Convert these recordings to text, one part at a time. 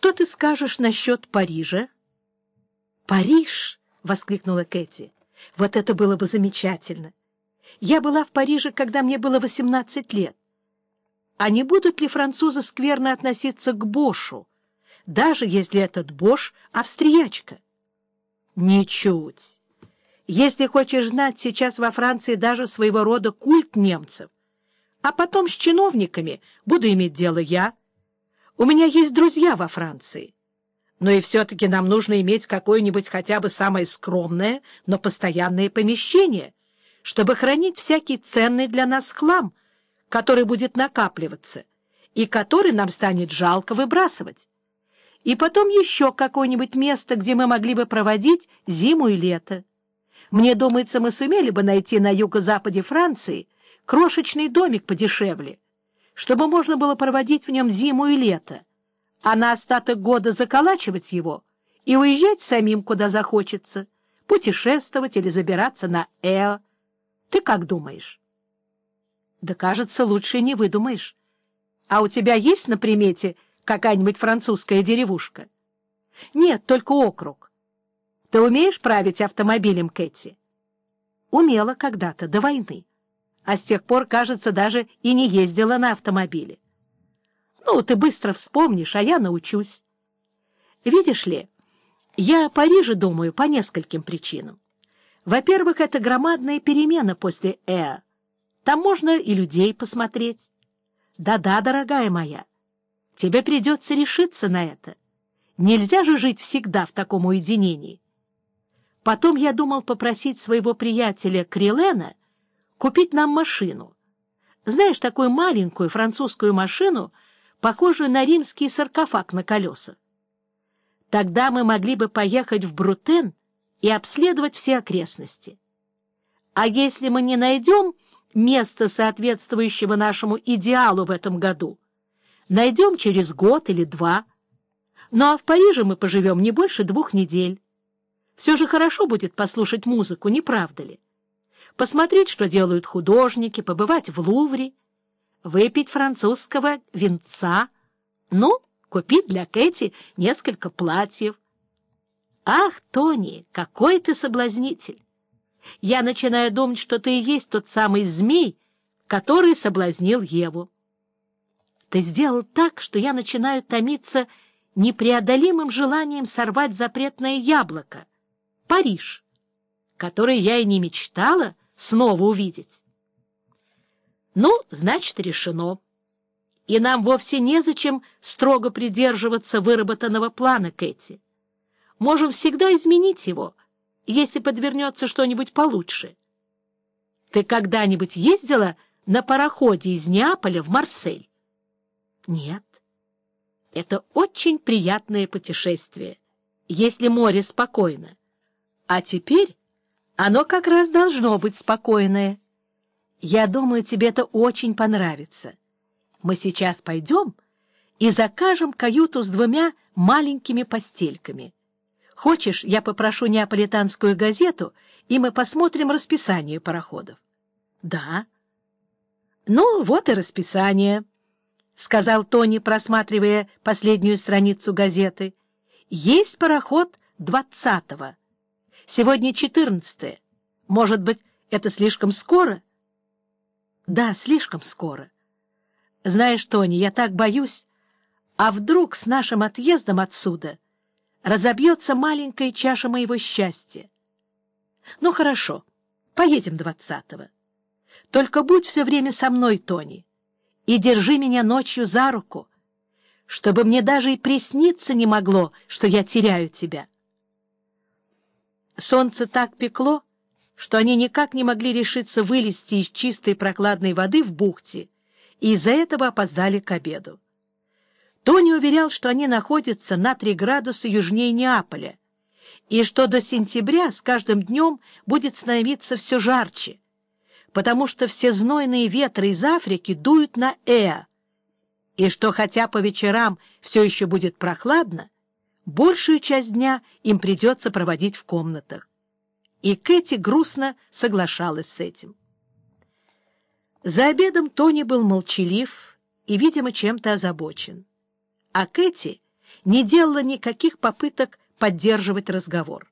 Что ты скажешь насчет Парижа? Париж! — воскликнула Кэти. Вот это было бы замечательно. Я была в Париже, когда мне было восемнадцать лет. А не будут ли французы скверно относиться к Бошу, даже если этот Бош — австриячка? Ничуть. Если хочешь знать, сейчас во Франции даже своего рода культ немцев. А потом с чиновниками буду иметь дело я. У меня есть друзья во Франции. Но и все-таки нам нужно иметь какое-нибудь хотя бы самое скромное, но постоянное помещение, чтобы хранить всякий ценный для нас хлам, который будет накапливаться и который нам станет жалко выбрасывать. И потом еще какое-нибудь место, где мы могли бы проводить зиму и лето. Мне думается, мы сумели бы найти на юго-западе Франции крошечный домик подешевле, чтобы можно было проводить в нем зиму и лето, а на остаток года заколачивать его и уезжать самим, куда захочется, путешествовать или забираться на Эо. Ты как думаешь? Да, кажется, лучше не выдумаешь. А у тебя есть на примете какая-нибудь французская деревушка? Нет, только округ. Ты умеешь править автомобилем, Кэти? Умела когда-то, до войны. А с тех пор, кажется, даже и не ездила на автомобиле. Ну, ты быстро вспомнишь, а я научусь. Видишь ли, я о Париже думаю по нескольким причинам. Во-первых, это громадная перемена после Э. Там можно и людей посмотреть. Да-да, дорогая моя, тебе придется решиться на это. Нельзя же жить всегда в таком уединении. Потом я думал попросить своего приятеля Крилена купить нам машину. Знаешь, такую маленькую французскую машину — похожую на римский саркофаг на колесах. Тогда мы могли бы поехать в Брутен и обследовать все окрестности. А если мы не найдем место, соответствующего нашему идеалу в этом году, найдем через год или два. Ну а в Париже мы поживем не больше двух недель. Все же хорошо будет послушать музыку, не правда ли? Посмотреть, что делают художники, побывать в Лувре — выпить французского винца, ну, купить для Кэти несколько платьев. Ах, Тони, какой ты соблазнитель! Я начинаю думать, что ты и есть тот самый змей, который соблазнил Еву. Ты сделал так, что я начинаю томиться непреодолимым желанием сорвать запретное яблоко — Париж, который я и не мечтала снова увидеть. Ну, значит, решено. И нам вовсе незачем строго придерживаться выработанного плана Кэти. Можем всегда изменить его, если подвернется что-нибудь получше. Ты когда-нибудь ездила на пароходе из Неаполя в Марсель? Нет. Это очень приятное путешествие, если море спокойно. А теперь оно как раз должно быть спокойное. Я думаю, тебе это очень понравится. Мы сейчас пойдем и закажем каюту с двумя маленькими постельками. Хочешь, я попрошу неаполитанскую газету, и мы посмотрим расписание пароходов? — Да. — Ну, вот и расписание, — сказал Тони, просматривая последнюю страницу газеты. — Есть пароход двадцатого. Сегодня четырнадцатое. Может быть, это слишком скоро? — да, слишком скоро. Знаешь, Тони, я так боюсь. А вдруг с нашим отъездом отсюда разобьется маленькая чаша моего счастья? Ну, хорошо, поедем двадцатого. Только будь все время со мной, Тони, и держи меня ночью за руку, чтобы мне даже и присниться не могло, что я теряю тебя. Солнце так пекло, что они никак не могли решиться вылезти из чистой прокладной воды в бухте, и из-за этого опоздали к обеду. Тони уверял, что они находятся на три градуса южнее Неаполя, и что до сентября с каждым днем будет становиться все жарче, потому что все знойные ветры из Африки дуют на Эа, и что хотя по вечерам все еще будет прохладно, большую часть дня им придется проводить в комнатах и Кэти грустно соглашалась с этим. За обедом Тони был молчалив и, видимо, чем-то озабочен. А Кэти не делала никаких попыток поддерживать разговор.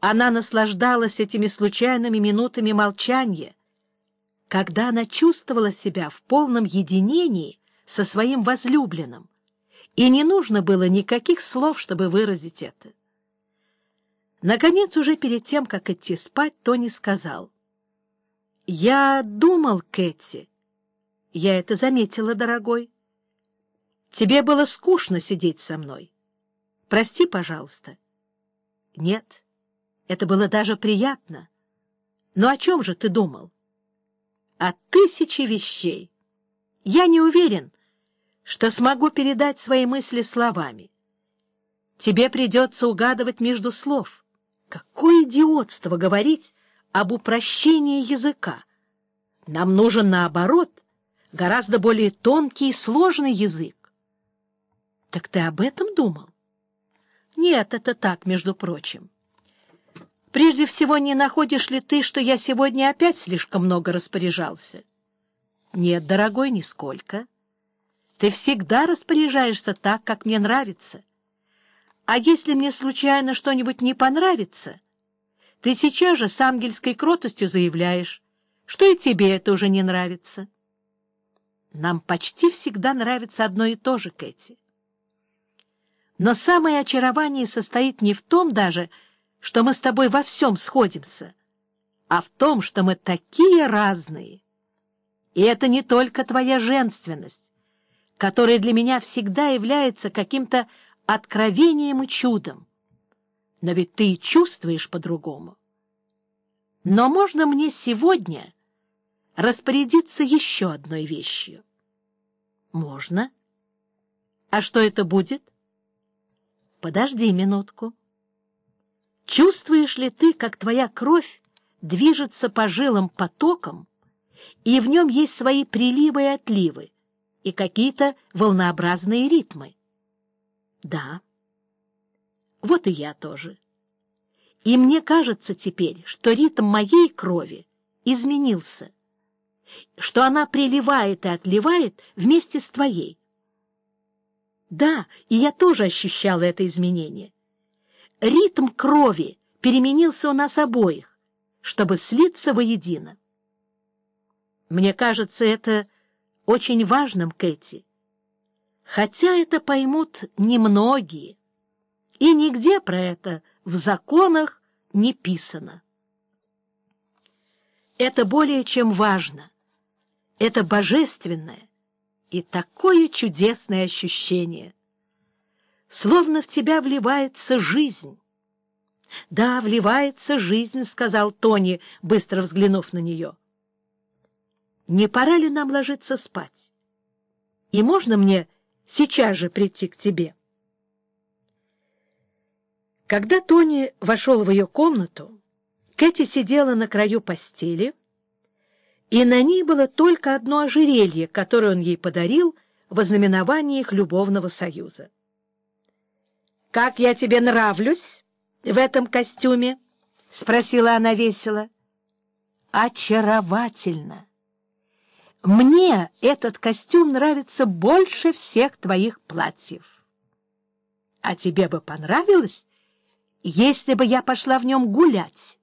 Она наслаждалась этими случайными минутами молчания, когда она чувствовала себя в полном единении со своим возлюбленным, и не нужно было никаких слов, чтобы выразить это. Наконец, уже перед тем, как идти спать, Тони сказал. — Я думал, Кэти. Я это заметила, дорогой. Тебе было скучно сидеть со мной. Прости, пожалуйста. Нет, это было даже приятно. Но о чем же ты думал? О тысяче вещей. Я не уверен, что смогу передать свои мысли словами. Тебе придется угадывать между слов — Какое идиотство говорить об упрощении языка! Нам нужен, наоборот, гораздо более тонкий и сложный язык. Так ты об этом думал? Нет, это так, между прочим. Прежде всего, не находишь ли ты, что я сегодня опять слишком много распоряжался? Нет, дорогой, нисколько. Ты всегда распоряжаешься так, как мне нравится. А если мне случайно что-нибудь не понравится, ты сейчас же с ангельской кротостью заявляешь, что и тебе это уже не нравится. Нам почти всегда нравится одно и то же, Кэти. Но самое очарование состоит не в том даже, что мы с тобой во всем сходимся, а в том, что мы такие разные. И это не только твоя женственность, которая для меня всегда является каким-то откровением и чудом. Но ведь ты и чувствуешь по-другому. Но можно мне сегодня распорядиться еще одной вещью? Можно. А что это будет? Подожди минутку. Чувствуешь ли ты, как твоя кровь движется по жилам потоком, и в нем есть свои приливы и отливы, и какие-то волнообразные ритмы? Да. Вот и я тоже. И мне кажется теперь, что ритм моей крови изменился, что она приливает и отливает вместе с твоей. Да, и я тоже ощущала это изменение. Ритм крови переменился у нас обоих, чтобы слиться воедино. Мне кажется это очень важным, Кэти хотя это поймут немногие, и нигде про это в законах не писано. Это более чем важно, это божественное и такое чудесное ощущение, словно в тебя вливается жизнь. «Да, вливается жизнь», — сказал Тони, быстро взглянув на нее. «Не пора ли нам ложиться спать? И можно мне сейчас же прийти к тебе. Когда Тони вошел в ее комнату, Кэти сидела на краю постели, и на ней было только одно ожерелье, которое он ей подарил в ознаменовании их любовного союза. «Как я тебе нравлюсь в этом костюме?» — спросила она весело. «Очаровательно!» Мне этот костюм нравится больше всех твоих платьев. А тебе бы понравилось, если бы я пошла в нем гулять?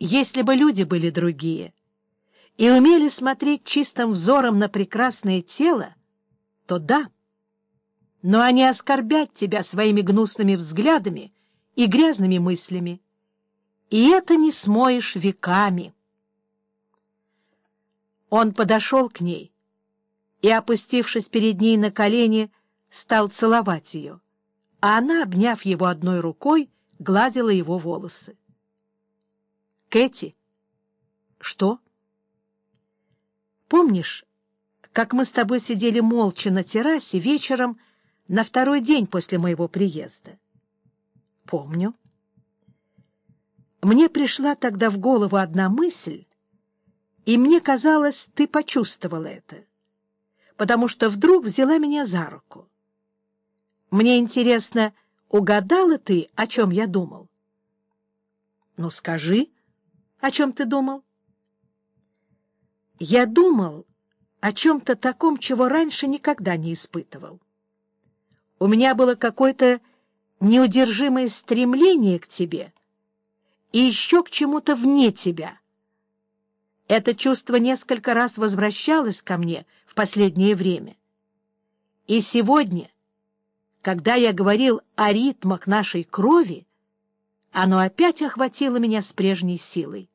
Если бы люди были другие и умели смотреть чистым взором на прекрасное тело, то да. Но они оскорбят тебя своими гнусными взглядами и грязными мыслями. И это не смоешь веками. Он подошел к ней и, опустившись перед ней на колени, стал целовать ее, а она, обняв его одной рукой, гладила его волосы. — Кэти, что? — Помнишь, как мы с тобой сидели молча на террасе вечером на второй день после моего приезда? — Помню. Мне пришла тогда в голову одна мысль, и мне казалось, ты почувствовала это, потому что вдруг взяла меня за руку. Мне интересно, угадала ты, о чем я думал? Ну, скажи, о чем ты думал? Я думал о чем-то таком, чего раньше никогда не испытывал. У меня было какое-то неудержимое стремление к тебе и еще к чему-то вне тебя. Это чувство несколько раз возвращалось ко мне в последнее время. И сегодня, когда я говорил о ритмах нашей крови, оно опять охватило меня с прежней силой.